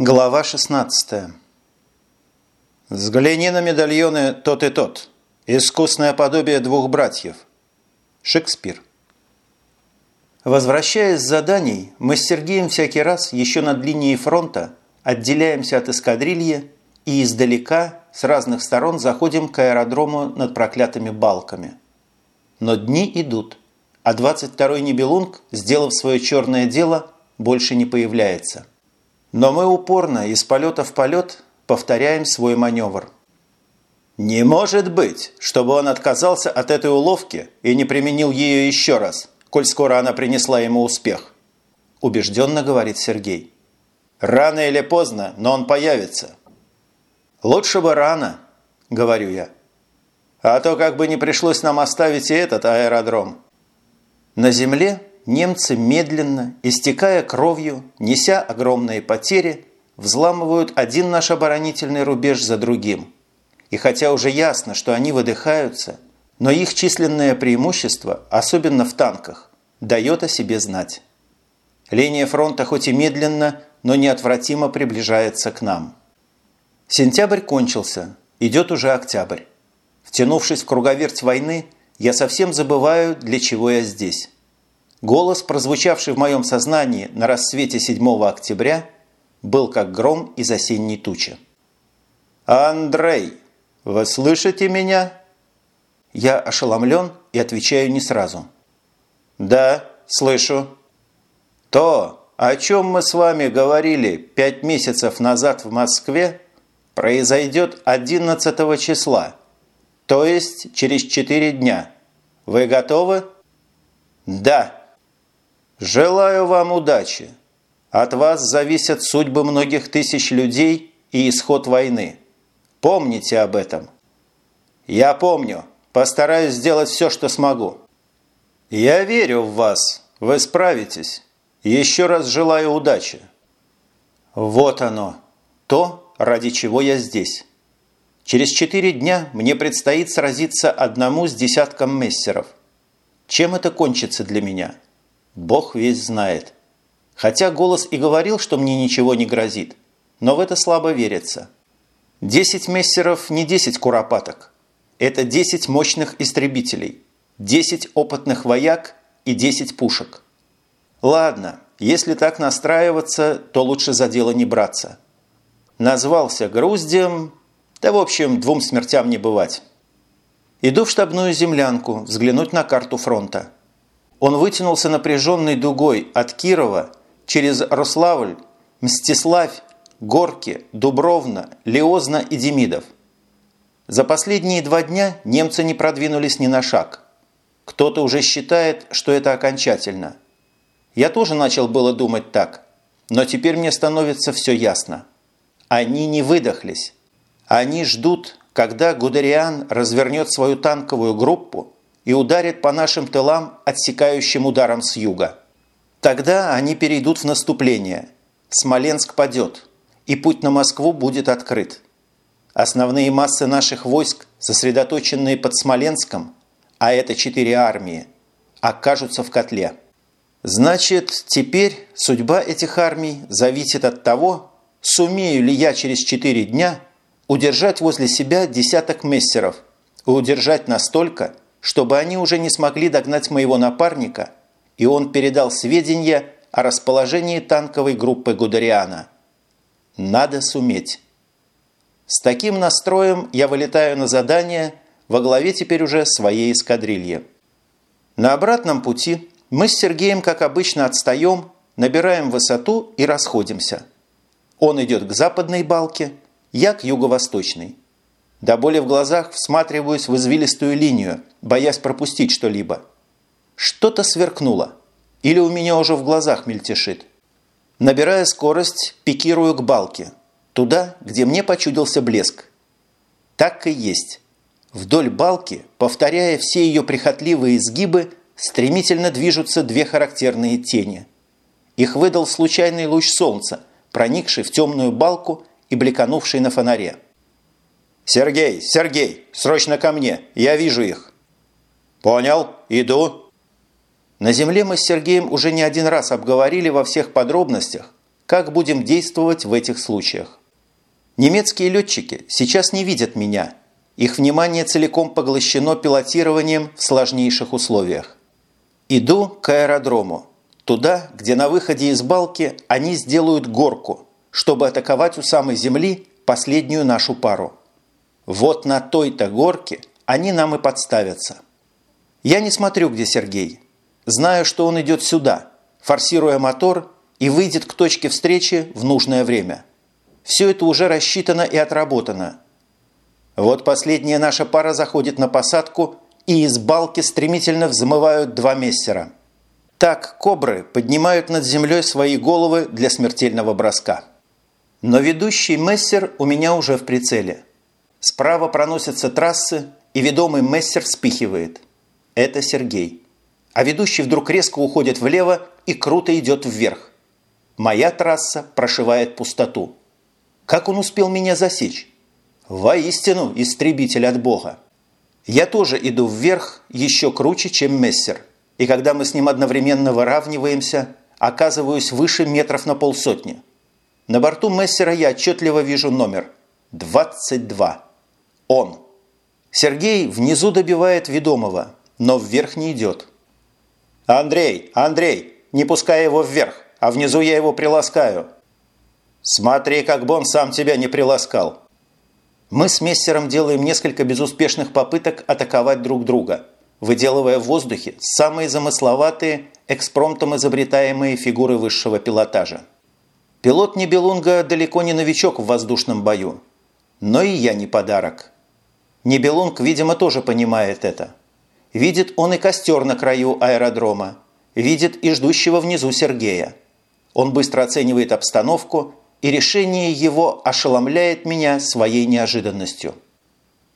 Глава 16 Взгляни на медальоны тот и тот. Искусное подобие двух братьев. Шекспир. Возвращаясь с заданий, мы с Сергеем всякий раз еще над линией фронта отделяемся от эскадрильи и издалека с разных сторон заходим к аэродрому над проклятыми балками. Но дни идут, а 22-й Нибелунг, сделав свое черное дело, больше не появляется – но мы упорно из полета в полет повторяем свой маневр. Не может быть, чтобы он отказался от этой уловки и не применил ее еще раз, коль скоро она принесла ему успех. Убежденно говорит Сергей. Рано или поздно, но он появится. Лучше бы рано, говорю я. А то как бы не пришлось нам оставить и этот аэродром. На земле немцы медленно, истекая кровью, неся огромные потери, взламывают один наш оборонительный рубеж за другим. И хотя уже ясно, что они выдыхаются, но их численное преимущество, особенно в танках, дает о себе знать. Линия фронта хоть и медленно, но неотвратимо приближается к нам. Сентябрь кончился, идет уже октябрь. Втянувшись в круговерть войны, я совсем забываю, для чего я здесь. Голос, прозвучавший в моем сознании на рассвете 7 октября, был как гром из осенней тучи. «Андрей, вы слышите меня?» Я ошеломлен и отвечаю не сразу. «Да, слышу». «То, о чем мы с вами говорили пять месяцев назад в Москве, произойдет 11 числа, то есть через четыре дня. Вы готовы?» «Да». Желаю вам удачи. От вас зависят судьбы многих тысяч людей и исход войны. Помните об этом. Я помню. Постараюсь сделать все, что смогу. Я верю в вас. Вы справитесь. Еще раз желаю удачи. Вот оно. То, ради чего я здесь. Через четыре дня мне предстоит сразиться одному с десятком мессеров. Чем это кончится для меня? Бог весь знает. Хотя голос и говорил, что мне ничего не грозит, но в это слабо верится. Десять мессеров не десять куропаток. Это десять мощных истребителей, десять опытных вояк и десять пушек. Ладно, если так настраиваться, то лучше за дело не браться. Назвался груздем, да в общем двум смертям не бывать. Иду в штабную землянку взглянуть на карту фронта. Он вытянулся напряженной дугой от Кирова через Рославль, Мстиславь, Горки, Дубровна, Леозна и Демидов. За последние два дня немцы не продвинулись ни на шаг. Кто-то уже считает, что это окончательно. Я тоже начал было думать так, но теперь мне становится все ясно. Они не выдохлись. Они ждут, когда Гудериан развернет свою танковую группу и ударит по нашим тылам отсекающим ударом с юга. Тогда они перейдут в наступление. Смоленск падет, и путь на Москву будет открыт. Основные массы наших войск, сосредоточенные под Смоленском, а это четыре армии, окажутся в котле. Значит, теперь судьба этих армий зависит от того, сумею ли я через четыре дня удержать возле себя десяток мессеров удержать настолько, чтобы они уже не смогли догнать моего напарника, и он передал сведения о расположении танковой группы Гудериана. Надо суметь. С таким настроем я вылетаю на задание во главе теперь уже своей эскадрильи. На обратном пути мы с Сергеем, как обычно, отстаем, набираем высоту и расходимся. Он идет к западной балке, я к юго-восточной. До боли в глазах всматриваюсь в извилистую линию, боясь пропустить что-либо. Что-то сверкнуло. Или у меня уже в глазах мельтешит. Набирая скорость, пикирую к балке. Туда, где мне почудился блеск. Так и есть. Вдоль балки, повторяя все ее прихотливые изгибы, стремительно движутся две характерные тени. Их выдал случайный луч солнца, проникший в темную балку и бликанувший на фонаре. «Сергей! Сергей! Срочно ко мне! Я вижу их!» «Понял. Иду». На земле мы с Сергеем уже не один раз обговорили во всех подробностях, как будем действовать в этих случаях. Немецкие летчики сейчас не видят меня. Их внимание целиком поглощено пилотированием в сложнейших условиях. Иду к аэродрому, туда, где на выходе из балки они сделают горку, чтобы атаковать у самой земли последнюю нашу пару. Вот на той-то горке они нам и подставятся. Я не смотрю, где Сергей. Знаю, что он идет сюда, форсируя мотор и выйдет к точке встречи в нужное время. Все это уже рассчитано и отработано. Вот последняя наша пара заходит на посадку, и из балки стремительно взмывают два мессера. Так кобры поднимают над землей свои головы для смертельного броска. Но ведущий мессер у меня уже в прицеле. Справа проносятся трассы, и ведомый мессер спихивает. Это Сергей. А ведущий вдруг резко уходит влево и круто идет вверх. Моя трасса прошивает пустоту. Как он успел меня засечь? Воистину, истребитель от Бога. Я тоже иду вверх еще круче, чем Мессер. И когда мы с ним одновременно выравниваемся, оказываюсь выше метров на полсотни. На борту Мессера я отчетливо вижу номер 22. Он. Сергей внизу добивает ведомого, но вверх не идет. «Андрей! Андрей! Не пускай его вверх, а внизу я его приласкаю!» «Смотри, как бы он сам тебя не приласкал!» Мы с Мессером делаем несколько безуспешных попыток атаковать друг друга, выделывая в воздухе самые замысловатые, экспромтом изобретаемые фигуры высшего пилотажа. Пилот Небелунга далеко не новичок в воздушном бою. Но и я не подарок. Небелунг, видимо, тоже понимает это. Видит он и костер на краю аэродрома. Видит и ждущего внизу Сергея. Он быстро оценивает обстановку и решение его ошеломляет меня своей неожиданностью.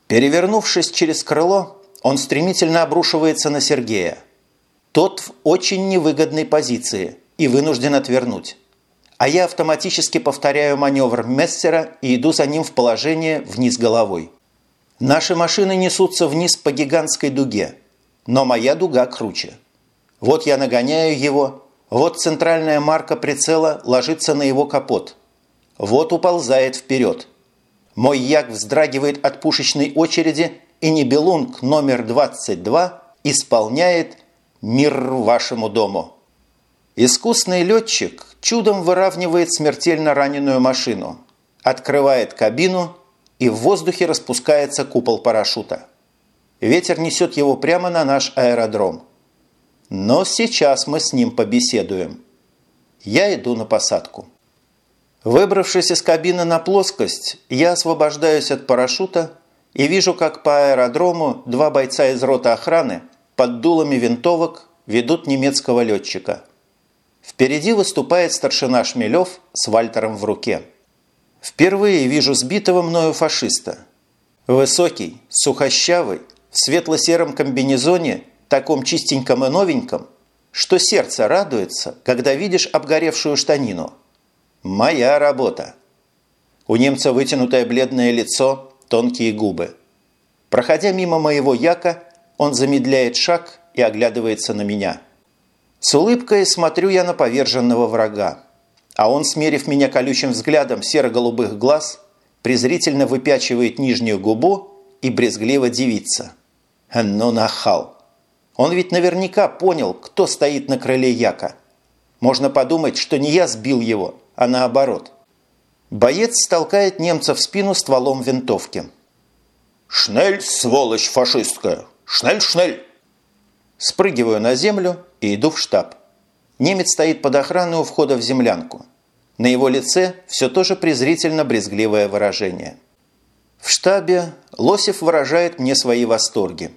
Перевернувшись через крыло, он стремительно обрушивается на Сергея. Тот в очень невыгодной позиции и вынужден отвернуть. А я автоматически повторяю маневр Мессера и иду за ним в положение вниз головой. Наши машины несутся вниз по гигантской дуге, но моя дуга круче. Вот я нагоняю его, вот центральная марка прицела ложится на его капот – вот уползает вперед. Мой як вздрагивает от пушечной очереди, и Небелунг номер 22 исполняет «Мир вашему дому». Искусный летчик чудом выравнивает смертельно раненую машину, открывает кабину, и в воздухе распускается купол парашюта. Ветер несет его прямо на наш аэродром. Но сейчас мы с ним побеседуем. Я иду на посадку. Выбравшись из кабины на плоскость, я освобождаюсь от парашюта и вижу, как по аэродрому два бойца из роты охраны под дулами винтовок ведут немецкого летчика. Впереди выступает старшина Шмелев с Вальтером в руке. Впервые вижу сбитого мною фашиста. Высокий, сухощавый, в светло-сером комбинезоне, таком чистеньком и новеньком, что сердце радуется, когда видишь обгоревшую штанину – Моя работа. У немца вытянутое бледное лицо, тонкие губы. Проходя мимо моего яка, он замедляет шаг и оглядывается на меня. С улыбкой смотрю я на поверженного врага. А он, смерив меня колючим взглядом серо-голубых глаз, презрительно выпячивает нижнюю губу и брезгливо дивится. Ну нахал! Он ведь наверняка понял, кто стоит на крыле яка. Можно подумать, что не я сбил его, а наоборот. Боец толкает немца в спину стволом винтовки. «Шнель, сволочь фашистская! Шнель, шнель!» Спрыгиваю на землю и иду в штаб. Немец стоит под охраной у входа в землянку. На его лице все тоже презрительно-брезгливое выражение. В штабе Лосев выражает мне свои восторги.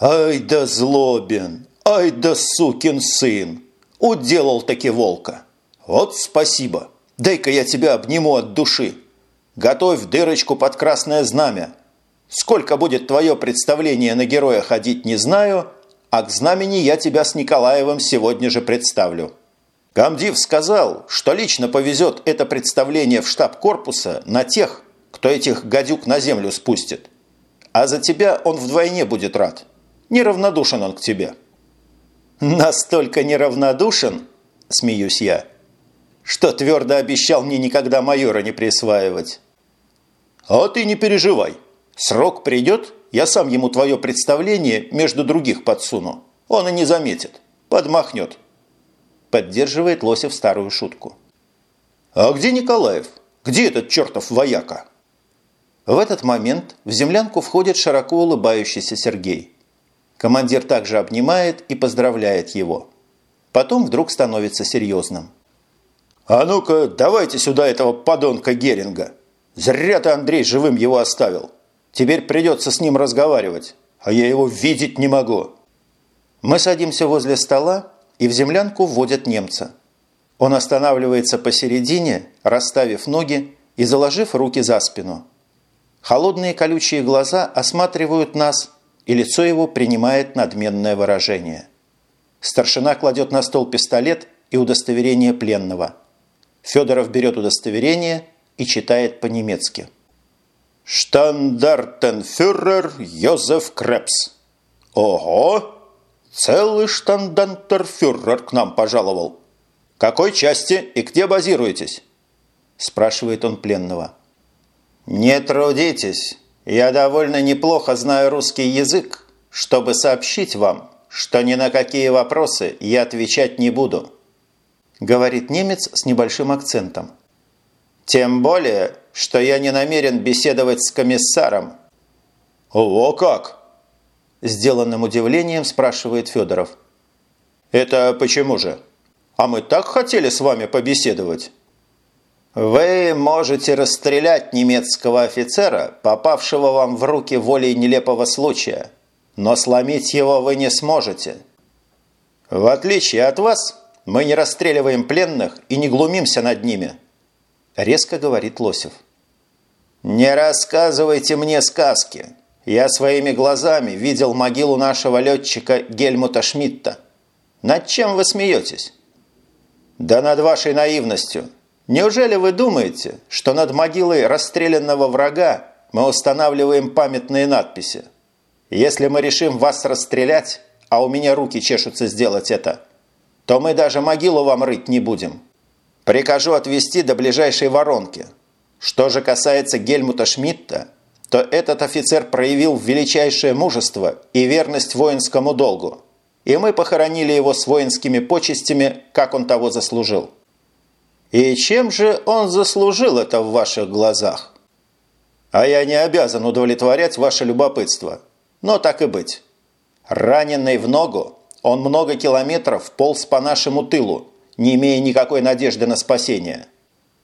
«Ай да злобен! Ай да сукин сын! Уделал таки волка!» «Вот спасибо! Дай-ка я тебя обниму от души! Готовь дырочку под красное знамя! Сколько будет твое представление на героя ходить, не знаю, а к знамени я тебя с Николаевым сегодня же представлю». Гамдив сказал, что лично повезет это представление в штаб корпуса на тех, кто этих гадюк на землю спустит. А за тебя он вдвойне будет рад. Неравнодушен он к тебе. Настолько неравнодушен, смеюсь я, что твердо обещал мне никогда майора не присваивать. А ты не переживай. Срок придет, я сам ему твое представление между других подсуну. Он и не заметит. Подмахнет. Поддерживает Лосев старую шутку. А где Николаев? Где этот чертов вояка? В этот момент в землянку входит широко улыбающийся Сергей. Командир также обнимает и поздравляет его. Потом вдруг становится серьезным. «А ну-ка, давайте сюда этого подонка Геринга. Зря ты, Андрей, живым его оставил. Теперь придется с ним разговаривать, а я его видеть не могу». Мы садимся возле стола, и в землянку вводят немца. Он останавливается посередине, расставив ноги и заложив руки за спину. Холодные колючие глаза осматривают нас, и лицо его принимает надменное выражение. Старшина кладет на стол пистолет и удостоверение пленного. Федоров берет удостоверение и читает по-немецки. «Штандартенфюрер Йозеф Крепс». «Ого! Целый штандантерфюрер к нам пожаловал. Какой части и где базируетесь?» спрашивает он пленного. «Не трудитесь. Я довольно неплохо знаю русский язык, чтобы сообщить вам, что ни на какие вопросы я отвечать не буду», говорит немец с небольшим акцентом. «Тем более, что я не намерен беседовать с комиссаром». «О, как?» Сделанным удивлением спрашивает Федоров. «Это почему же? А мы так хотели с вами побеседовать». «Вы можете расстрелять немецкого офицера, попавшего вам в руки волей нелепого случая, но сломить его вы не сможете. В отличие от вас, мы не расстреливаем пленных и не глумимся над ними», – резко говорит Лосев. «Не рассказывайте мне сказки. Я своими глазами видел могилу нашего летчика Гельмута Шмидта. Над чем вы смеетесь?» «Да над вашей наивностью. Неужели вы думаете, что над могилой расстрелянного врага мы устанавливаем памятные надписи? Если мы решим вас расстрелять, а у меня руки чешутся сделать это, то мы даже могилу вам рыть не будем. Прикажу отвезти до ближайшей воронки. Что же касается Гельмута Шмидта, то этот офицер проявил величайшее мужество и верность воинскому долгу, и мы похоронили его с воинскими почестями, как он того заслужил. И чем же он заслужил это в ваших глазах? А я не обязан удовлетворять ваше любопытство, но так и быть. Раненый в ногу, он много километров полз по нашему тылу, не имея никакой надежды на спасение.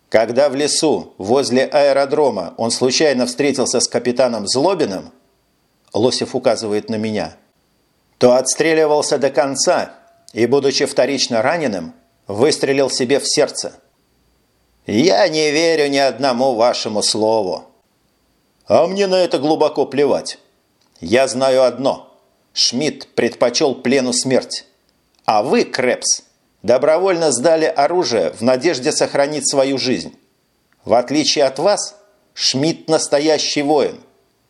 Когда в лесу, возле аэродрома, он случайно встретился с капитаном Злобиным, Лосев указывает на меня, то отстреливался до конца и, будучи вторично раненым, выстрелил себе в сердце. «Я не верю ни одному вашему слову». «А мне на это глубоко плевать. Я знаю одно – Шмидт предпочел плену смерть. А вы, Крепс, добровольно сдали оружие в надежде сохранить свою жизнь. В отличие от вас, Шмидт настоящий воин,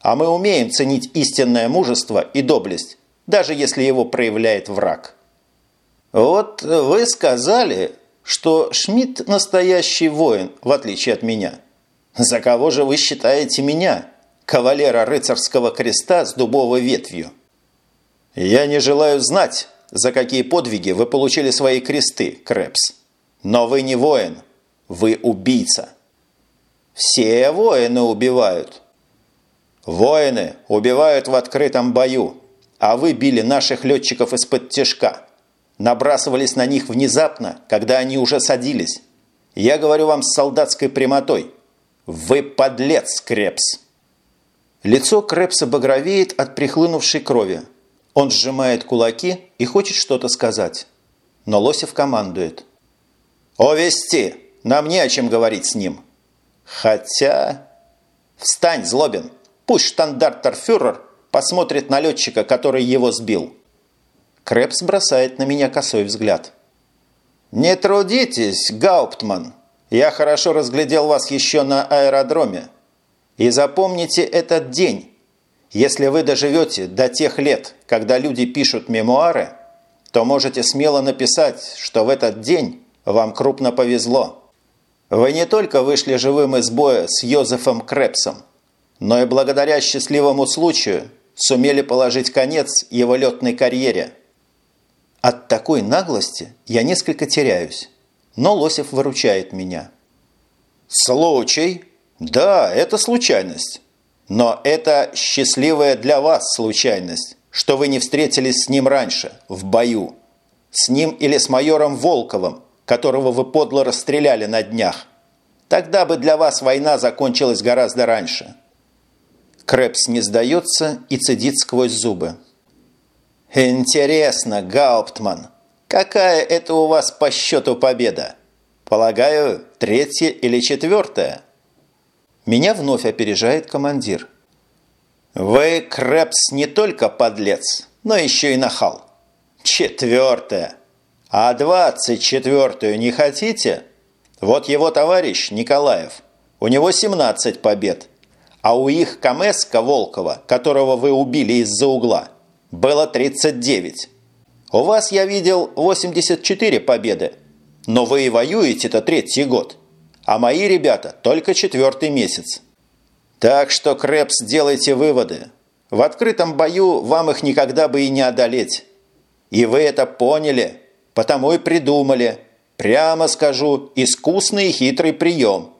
а мы умеем ценить истинное мужество и доблесть, даже если его проявляет враг. Вот вы сказали, что Шмидт настоящий воин, в отличие от меня. За кого же вы считаете меня, кавалера рыцарского креста с дубовой ветвью? «Я не желаю знать, за какие подвиги вы получили свои кресты, Крэпс. Но вы не воин, вы убийца. Все воины убивают. Воины убивают в открытом бою, а вы били наших летчиков из-под тяжка. Набрасывались на них внезапно, когда они уже садились. Я говорю вам с солдатской прямотой. Вы подлец, Крепс!» Лицо Крепса багровеет от прихлынувшей крови. Он сжимает кулаки и хочет что-то сказать. Но Лосев командует. «О, вести! Нам не о чем говорить с ним!» «Хотя...» «Встань, Злобин! Пусть штандарттерфюрер посмотрит на летчика, который его сбил!» Крепс бросает на меня косой взгляд. «Не трудитесь, Гауптман! Я хорошо разглядел вас еще на аэродроме. И запомните этот день, если вы доживете до тех лет, когда люди пишут мемуары, то можете смело написать, что в этот день вам крупно повезло. Вы не только вышли живым из боя с Йозефом Крепсом, но и благодаря счастливому случаю сумели положить конец его летной карьере. От такой наглости я несколько теряюсь, но Лосев выручает меня. Случай? Да, это случайность. Но это счастливая для вас случайность, что вы не встретились с ним раньше, в бою. С ним или с майором Волковым, которого вы подло расстреляли на днях. Тогда бы для вас война закончилась гораздо раньше. Крэпс не сдается и цедит сквозь зубы. «Интересно, Гауптман, какая это у вас по счету победа? Полагаю, третья или четвертая?» Меня вновь опережает командир. «Вы, Крэпс, не только подлец, но еще и нахал. Четвертая. А двадцать четвертую не хотите? Вот его товарищ Николаев. У него 17 побед. А у их Камеска Волкова, которого вы убили из-за угла, было 39. У вас, я видел, 84 победы. Но вы и воюете-то третий год а мои ребята только четвертый месяц. Так что, Крэпс, делайте выводы. В открытом бою вам их никогда бы и не одолеть. И вы это поняли, потому и придумали. Прямо скажу, искусный и хитрый прием.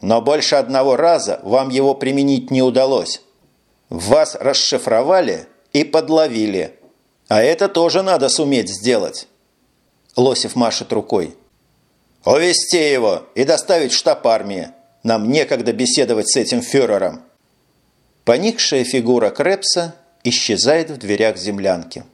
Но больше одного раза вам его применить не удалось. Вас расшифровали и подловили. А это тоже надо суметь сделать. Лосев машет рукой. «Увести его и доставить в штаб армии. Нам некогда беседовать с этим фюрером». Поникшая фигура Крепса исчезает в дверях землянки.